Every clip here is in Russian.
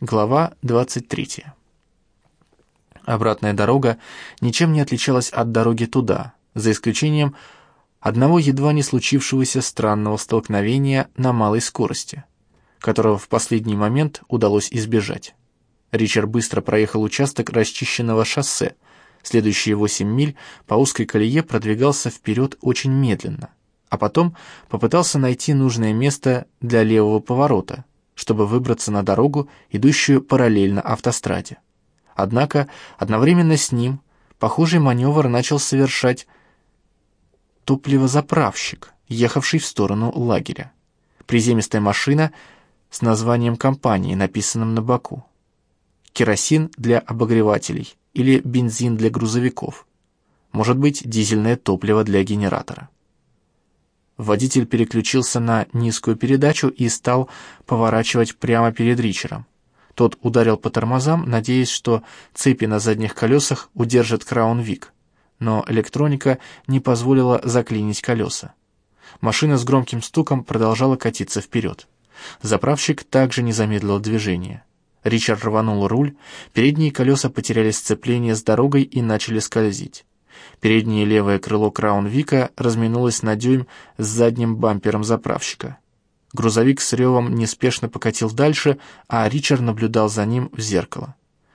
Глава 23. Обратная дорога ничем не отличалась от дороги туда, за исключением одного едва не случившегося странного столкновения на малой скорости, которого в последний момент удалось избежать. Ричард быстро проехал участок расчищенного шоссе, следующие 8 миль по узкой колее продвигался вперед очень медленно, а потом попытался найти нужное место для левого поворота, чтобы выбраться на дорогу, идущую параллельно автостраде. Однако одновременно с ним похожий маневр начал совершать топливозаправщик, ехавший в сторону лагеря. Приземистая машина с названием компании, написанным на боку. Керосин для обогревателей или бензин для грузовиков. Может быть, дизельное топливо для генератора. Водитель переключился на низкую передачу и стал поворачивать прямо перед Ричером. Тот ударил по тормозам, надеясь, что цепи на задних колесах удержат Краун Вик, но электроника не позволила заклинить колеса. Машина с громким стуком продолжала катиться вперед. Заправщик также не замедлил движение. Ричард рванул руль, передние колеса потеряли сцепление с дорогой и начали скользить. Переднее левое крыло Краун-Вика разминулось на дюйм с задним бампером заправщика. Грузовик с ревом неспешно покатил дальше, а Ричард наблюдал за ним в зеркало.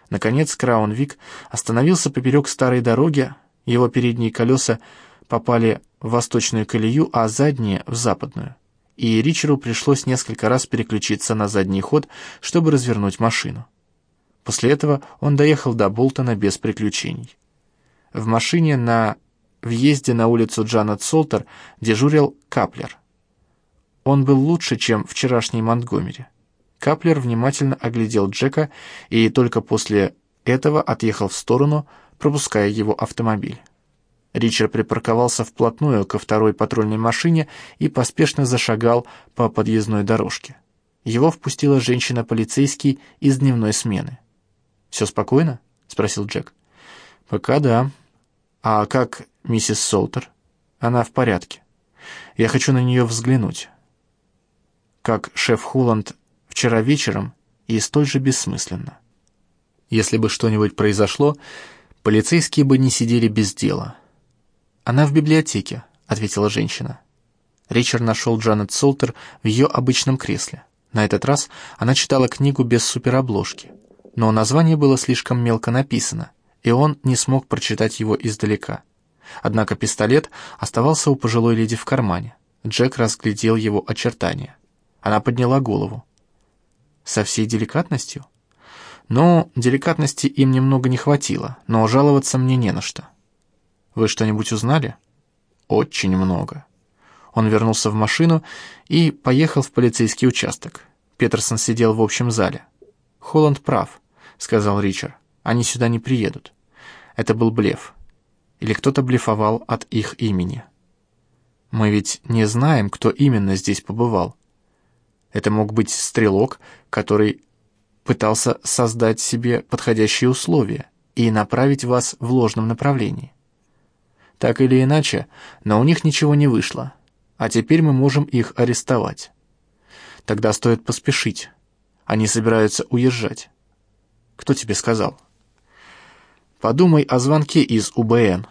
Наконец Краун-Вик остановился поперек старой дороги, его передние колеса попали в восточную колею, а задние — в западную и Ричеру пришлось несколько раз переключиться на задний ход, чтобы развернуть машину. После этого он доехал до Болтона без приключений. В машине на въезде на улицу Джанет Солтер дежурил Каплер. Он был лучше, чем вчерашний Монтгомери. Каплер внимательно оглядел Джека и только после этого отъехал в сторону, пропуская его автомобиль. Ричард припарковался вплотную ко второй патрульной машине и поспешно зашагал по подъездной дорожке. Его впустила женщина-полицейский из дневной смены. «Все спокойно?» — спросил Джек. «Пока да. А как миссис Солтер?» «Она в порядке. Я хочу на нее взглянуть». Как шеф Хуланд вчера вечером и столь же бессмысленно. Если бы что-нибудь произошло, полицейские бы не сидели без дела — «Она в библиотеке», — ответила женщина. Ричард нашел Джанет Солтер в ее обычном кресле. На этот раз она читала книгу без суперобложки, но название было слишком мелко написано, и он не смог прочитать его издалека. Однако пистолет оставался у пожилой леди в кармане. Джек разглядел его очертания. Она подняла голову. «Со всей деликатностью?» «Ну, деликатности им немного не хватило, но жаловаться мне не на что». Вы что-нибудь узнали? Очень много. Он вернулся в машину и поехал в полицейский участок. Петерсон сидел в общем зале. «Холланд прав», — сказал Ричард. «Они сюда не приедут». Это был блеф. Или кто-то блефовал от их имени. Мы ведь не знаем, кто именно здесь побывал. Это мог быть стрелок, который пытался создать себе подходящие условия и направить вас в ложном направлении. Так или иначе, но у них ничего не вышло, а теперь мы можем их арестовать. Тогда стоит поспешить. Они собираются уезжать. Кто тебе сказал? Подумай о звонке из УБН.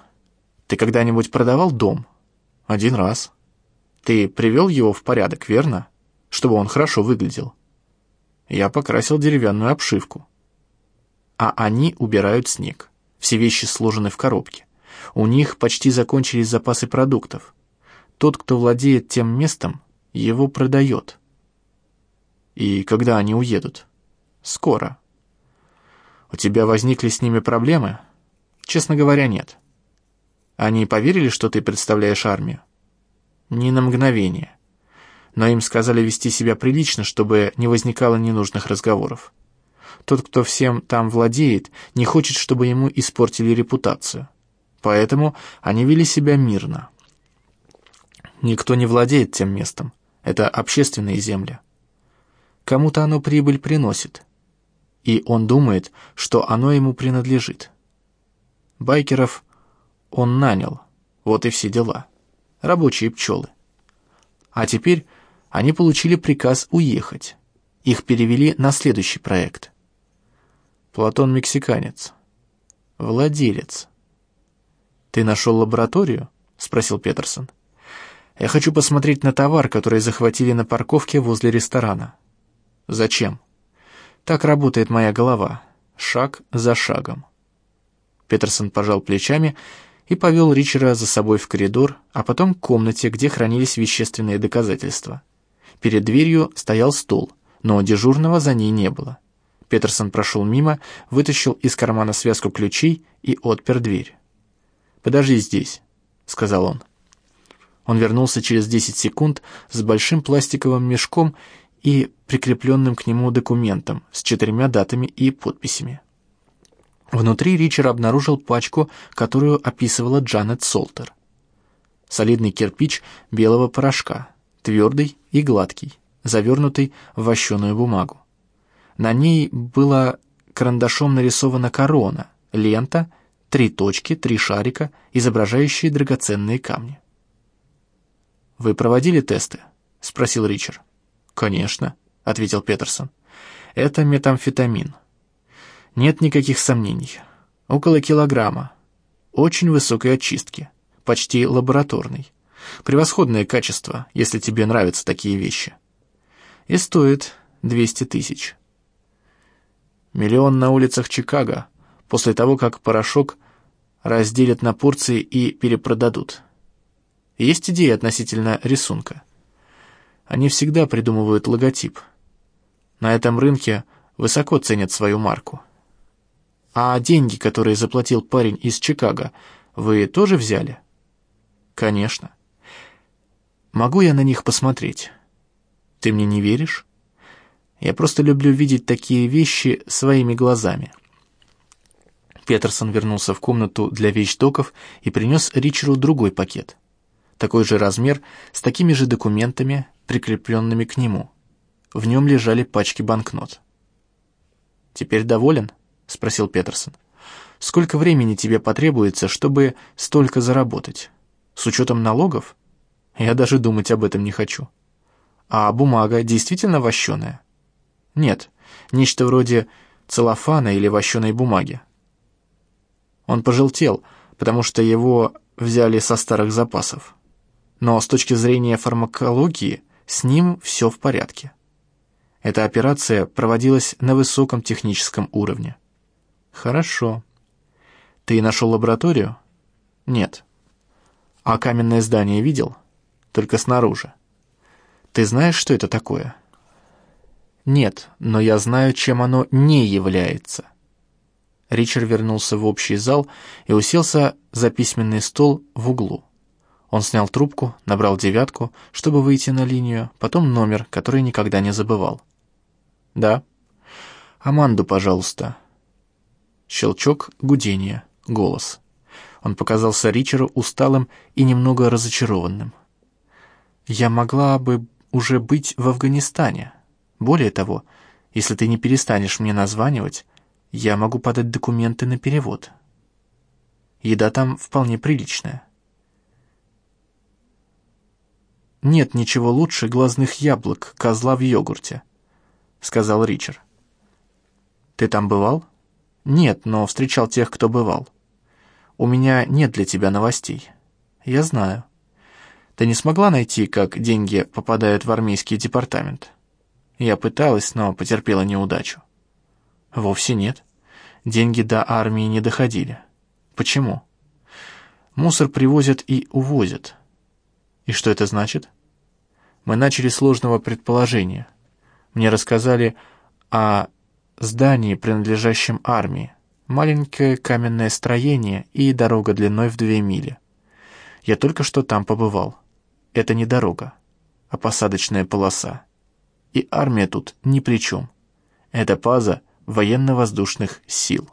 Ты когда-нибудь продавал дом? Один раз. Ты привел его в порядок, верно? Чтобы он хорошо выглядел. Я покрасил деревянную обшивку. А они убирают снег. Все вещи сложены в коробке. У них почти закончились запасы продуктов. Тот, кто владеет тем местом, его продает. И когда они уедут? Скоро. У тебя возникли с ними проблемы? Честно говоря, нет. Они поверили, что ты представляешь армию? Ни на мгновение. Но им сказали вести себя прилично, чтобы не возникало ненужных разговоров. Тот, кто всем там владеет, не хочет, чтобы ему испортили репутацию. Поэтому они вели себя мирно. Никто не владеет тем местом. Это общественные земли. Кому-то оно прибыль приносит. И он думает, что оно ему принадлежит. Байкеров он нанял. Вот и все дела. Рабочие пчелы. А теперь они получили приказ уехать. Их перевели на следующий проект. Платон мексиканец. Владелец. Ты нашел лабораторию? Спросил Петерсон. Я хочу посмотреть на товар, который захватили на парковке возле ресторана. Зачем? Так работает моя голова. Шаг за шагом. Петерсон пожал плечами и повел Ричера за собой в коридор, а потом к комнате, где хранились вещественные доказательства. Перед дверью стоял стол, но дежурного за ней не было. Петерсон прошел мимо, вытащил из кармана связку ключей и отпер дверь. «Подожди здесь», — сказал он. Он вернулся через 10 секунд с большим пластиковым мешком и прикрепленным к нему документом с четырьмя датами и подписями. Внутри Ричард обнаружил пачку, которую описывала Джанет Солтер. Солидный кирпич белого порошка, твердый и гладкий, завернутый в вощеную бумагу. На ней была карандашом нарисована корона, лента, три точки, три шарика, изображающие драгоценные камни. «Вы проводили тесты?» — спросил Ричард. «Конечно», — ответил Петерсон. «Это метамфетамин. Нет никаких сомнений. Около килограмма. Очень высокой очистки. Почти лабораторный. Превосходное качество, если тебе нравятся такие вещи. И стоит 200 тысяч. Миллион на улицах Чикаго, после того, как порошок разделят на порции и перепродадут. Есть идея относительно рисунка. Они всегда придумывают логотип. На этом рынке высоко ценят свою марку. А деньги, которые заплатил парень из Чикаго, вы тоже взяли? Конечно. Могу я на них посмотреть? Ты мне не веришь? Я просто люблю видеть такие вещи своими глазами. Петерсон вернулся в комнату для вещдоков и принес Ричеру другой пакет. Такой же размер, с такими же документами, прикрепленными к нему. В нем лежали пачки банкнот. «Теперь доволен?» — спросил Петерсон. «Сколько времени тебе потребуется, чтобы столько заработать? С учетом налогов? Я даже думать об этом не хочу. А бумага действительно вощеная?» «Нет, нечто вроде целлофана или вощеной бумаги. Он пожелтел, потому что его взяли со старых запасов. Но с точки зрения фармакологии с ним все в порядке. Эта операция проводилась на высоком техническом уровне. Хорошо. Ты нашел лабораторию? Нет. А каменное здание видел? Только снаружи. Ты знаешь, что это такое? Нет, но я знаю, чем оно не является. Ричард вернулся в общий зал и уселся за письменный стол в углу. Он снял трубку, набрал девятку, чтобы выйти на линию, потом номер, который никогда не забывал. «Да». «Аманду, пожалуйста». Щелчок, гудение, голос. Он показался Ричеру усталым и немного разочарованным. «Я могла бы уже быть в Афганистане. Более того, если ты не перестанешь мне названивать, я могу подать документы на перевод. Еда там вполне приличная». «Нет ничего лучше глазных яблок козла в йогурте», — сказал Ричард. «Ты там бывал?» «Нет, но встречал тех, кто бывал. У меня нет для тебя новостей. Я знаю. Ты не смогла найти, как деньги попадают в армейский департамент?» Я пыталась, но потерпела неудачу. «Вовсе нет. Деньги до армии не доходили. Почему?» «Мусор привозят и увозят. И что это значит?» «Мы начали с ложного предположения. Мне рассказали о здании, принадлежащем армии, маленькое каменное строение и дорога длиной в две мили. Я только что там побывал. Это не дорога, а посадочная полоса. И армия тут ни при чем. Это база военно-воздушных сил.